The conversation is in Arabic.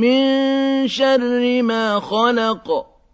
مِن شَرِّ مَا خَلَقَ.